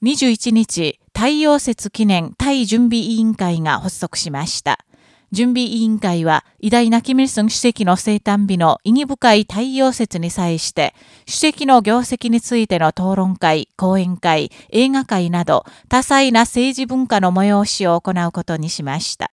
21日、太陽節記念対準備委員会が発足しました。準備委員会は、偉大なキム・イルソン主席の生誕日の意義深い太陽節に際して、主席の業績についての討論会、講演会、映画会など、多彩な政治文化の催しを行うことにしました。